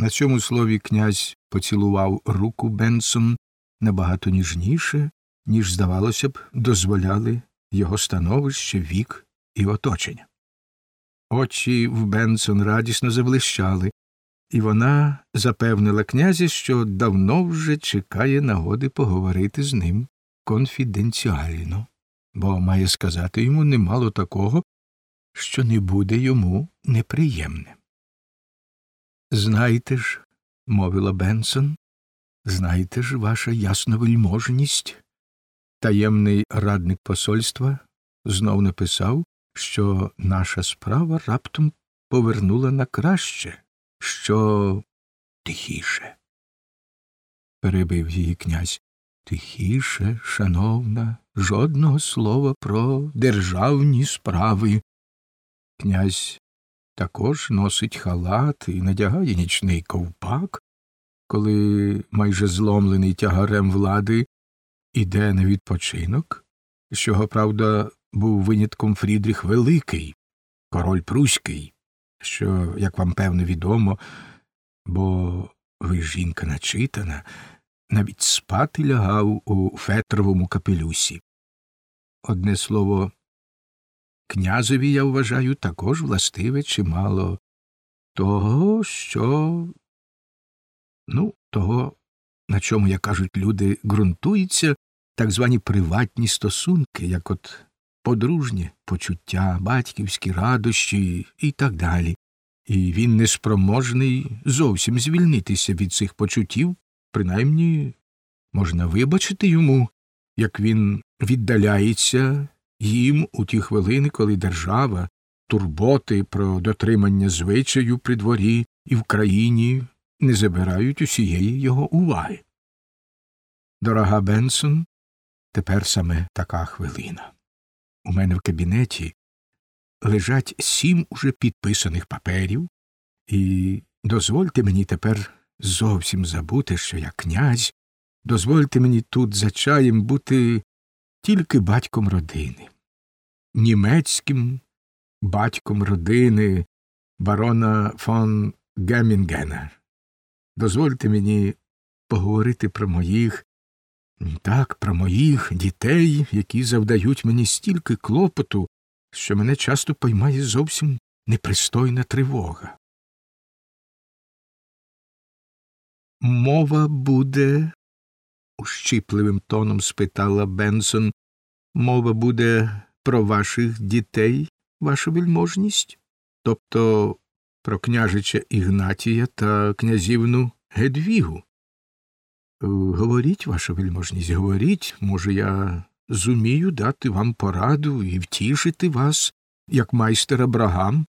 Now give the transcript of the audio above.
На цьому слові князь поцілував руку Бенсон набагато ніжніше, ніж, здавалося б, дозволяли його становище, вік і оточення. Очі в Бенсон радісно заблищали, і вона запевнила князя, що давно вже чекає нагоди поговорити з ним конфіденціально, бо має сказати йому немало такого, що не буде йому неприємним. Знайте ж, мовила Бенсон, знайте ж, ваша ясновельможність. Таємний радник посольства знов написав, що наша справа раптом повернула на краще, що тихіше. Перебив її князь. Тихіше, шановна, жодного слова про державні справи. Князь також носить халат і надягає нічний ковпак, коли майже зломлений тягарем влади іде на відпочинок, чого, правда, був винятком Фрідріх Великий, король Пруський, що, як вам певно відомо, бо ви жінка начитана, навіть спати лягав у фетровому капелюсі. Одне слово, князеві, я вважаю, також властиве чимало того, що, ну, того, на чому, як кажуть люди, ґрунтуються так звані приватні стосунки, як от подружні почуття, батьківські радощі і так далі, і він неспроможний зовсім звільнитися від цих почуттів, принаймні можна вибачити йому, як він віддаляється їм у ті хвилини, коли держава, турботи про дотримання звичаю при дворі і в країні не забирають усієї його уваги. Дорога Бенсон, тепер саме така хвилина. У мене в кабінеті лежать сім уже підписаних паперів, і дозвольте мені тепер зовсім забути, що я князь, дозвольте мені тут за чаєм бути тільки батьком родини, німецьким батьком родини барона фон Гемінгена. Дозвольте мені поговорити про моїх, так, про моїх дітей, які завдають мені стільки клопоту, що мене часто поймає зовсім непристойна тривога. Мова буде, ущипливим тоном спитала Бенсон, мова буде про ваших дітей, ваша вельможність, тобто про княжича Ігнатія та князівну Гедвігу. Говоріть, ваша вельможність, говоріть, може, я зумію дати вам пораду і втішити вас, як майстер Абрагам,